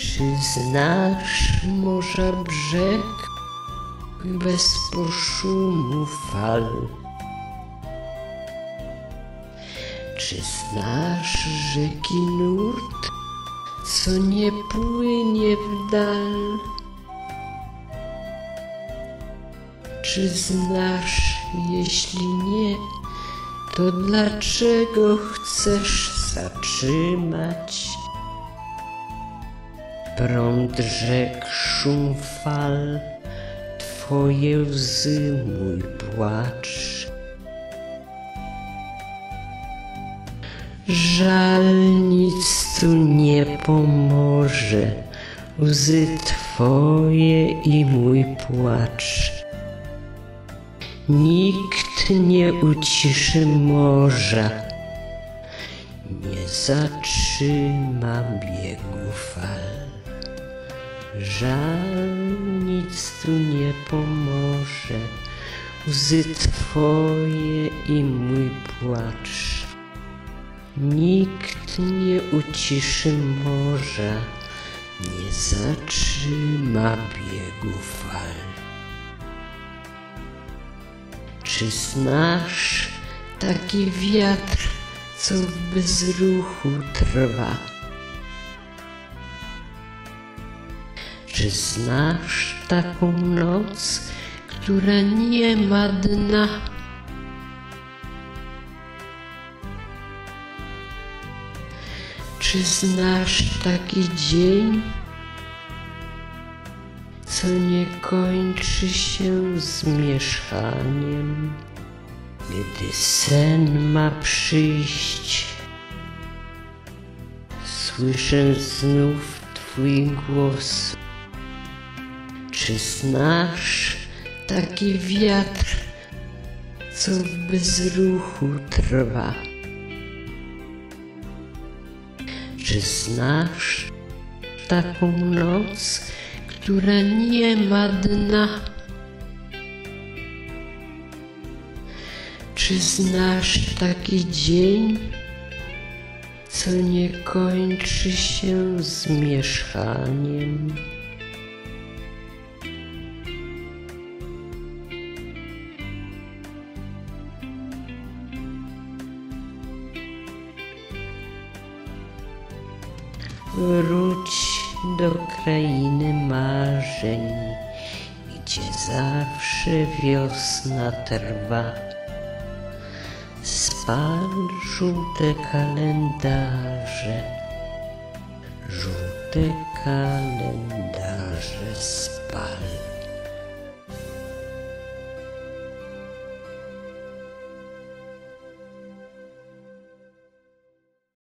Czy znasz morza brzeg bez poszumu fal? Czy znasz rzeki nurt, co nie płynie w dal? Czy znasz, jeśli nie, to dlaczego chcesz zatrzymać? Prąd rzek, szum fal, twoje łzy, mój płacz. Żal nic tu nie pomoże, łzy twoje i mój płacz. Nikt nie uciszy morza, nie zatrzyma biegu fal. Żal nic tu nie pomoże, łzy twoje i mój płacz. Nikt nie uciszy morza, nie zatrzyma biegu fal. Czy znasz taki wiatr, co w bezruchu trwa? Czy znasz taką noc, która nie ma dna? Czy znasz taki dzień, co nie kończy się zmieszaniem, gdy sen ma przyjść? Słyszę znów Twój głos. Czy znasz taki wiatr, co w bezruchu trwa? Czy znasz taką noc, która nie ma dna? Czy znasz taki dzień, co nie kończy się zmieszaniem? Wróć do krainy marzeń, gdzie zawsze wiosna trwa. Spal żółte kalendarze, żółte kalendarze spal.